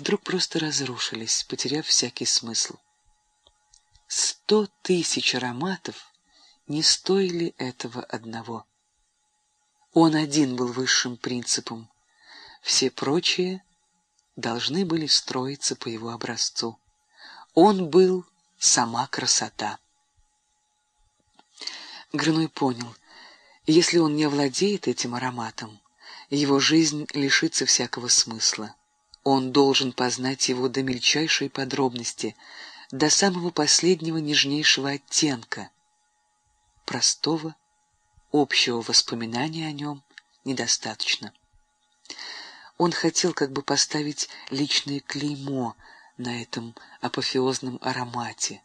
вдруг просто разрушились, потеряв всякий смысл. Сто тысяч ароматов не стоили этого одного. Он один был высшим принципом, все прочие должны были строиться по его образцу. Он был сама красота. Грыной понял, если он не овладеет этим ароматом, его жизнь лишится всякого смысла. Он должен познать его до мельчайшей подробности, до самого последнего нежнейшего оттенка. Простого, общего воспоминания о нем недостаточно. Он хотел как бы поставить личное клеймо на этом апофеозном аромате,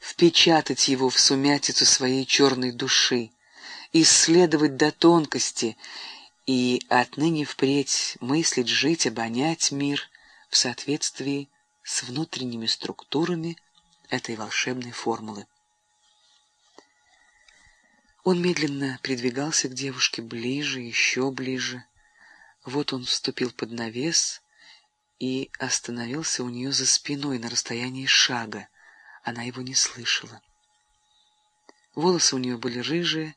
впечатать его в сумятицу своей черной души, исследовать до тонкости и отныне впредь мыслить, жить, обонять мир в соответствии с внутренними структурами этой волшебной формулы. Он медленно придвигался к девушке ближе, еще ближе. Вот он вступил под навес и остановился у нее за спиной на расстоянии шага. Она его не слышала. Волосы у нее были рыжие,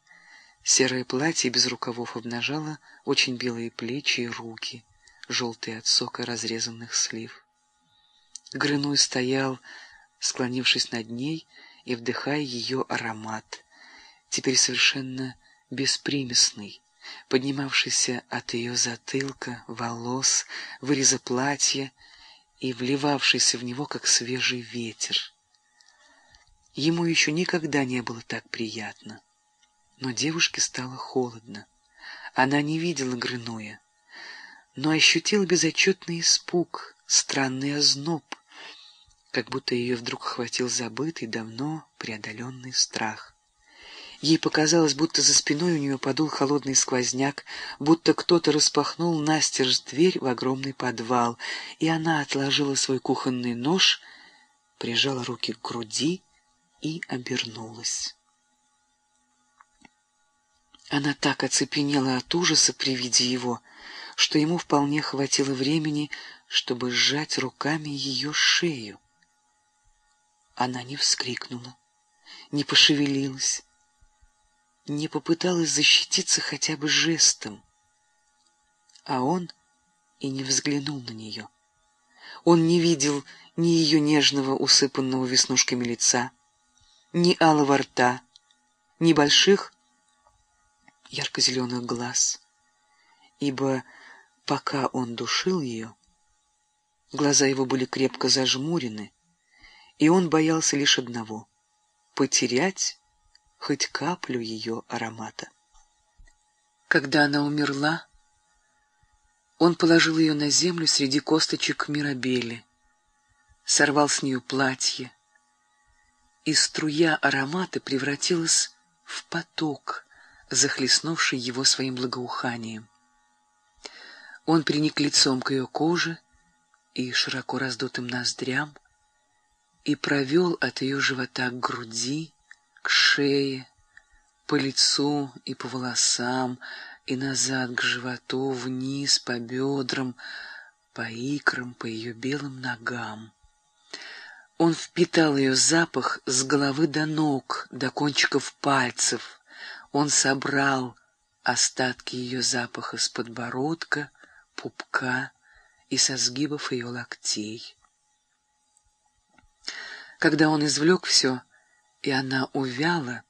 Серое платье без рукавов обнажало очень белые плечи и руки, желтые от сока разрезанных слив. Грыной стоял, склонившись над ней и вдыхая ее аромат, теперь совершенно беспримесный, поднимавшийся от ее затылка, волос, выреза платья и вливавшийся в него, как свежий ветер. Ему еще никогда не было так приятно. Но девушке стало холодно. Она не видела Грынуя, но ощутила безотчетный испуг, странный озноб, как будто ее вдруг охватил забытый, давно преодоленный страх. Ей показалось, будто за спиной у нее подул холодный сквозняк, будто кто-то распахнул настежь дверь в огромный подвал, и она отложила свой кухонный нож, прижала руки к груди и обернулась. Она так оцепенела от ужаса при виде его, что ему вполне хватило времени, чтобы сжать руками ее шею. Она не вскрикнула, не пошевелилась, не попыталась защититься хотя бы жестом. А он и не взглянул на нее. Он не видел ни ее нежного, усыпанного веснушками лица, ни алого рта, ни больших, ярко-зеленых глаз, ибо пока он душил ее, глаза его были крепко зажмурены, и он боялся лишь одного — потерять хоть каплю ее аромата. Когда она умерла, он положил ее на землю среди косточек мирабели, сорвал с нее платье, и струя аромата превратилась в поток — захлестнувший его своим благоуханием. Он приник лицом к ее коже и широко раздутым ноздрям и провел от ее живота к груди, к шее, по лицу и по волосам, и назад к животу, вниз по бедрам, по икрам, по ее белым ногам. Он впитал ее запах с головы до ног, до кончиков пальцев, он собрал остатки ее запаха с подбородка, пупка и со сгибов ее локтей. Когда он извлек все, и она увяла,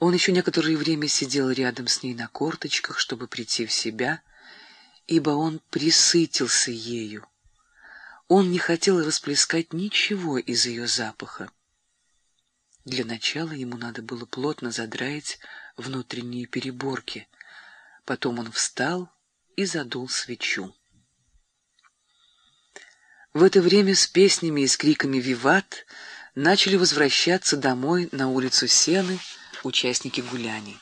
он еще некоторое время сидел рядом с ней на корточках, чтобы прийти в себя, ибо он присытился ею. Он не хотел расплескать ничего из ее запаха. Для начала ему надо было плотно задраить внутренние переборки. Потом он встал и задул свечу. В это время с песнями и с криками «Виват» начали возвращаться домой на улицу Сены участники гуляний.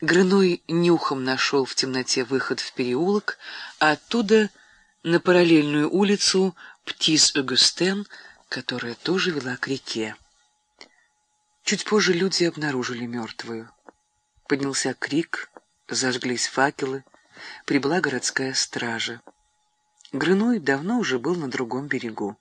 Грыной нюхом нашел в темноте выход в переулок, а оттуда на параллельную улицу Птис-Огюстен — которая тоже вела к реке. Чуть позже люди обнаружили мертвую. Поднялся крик, зажглись факелы, прибыла городская стража. Грыной давно уже был на другом берегу.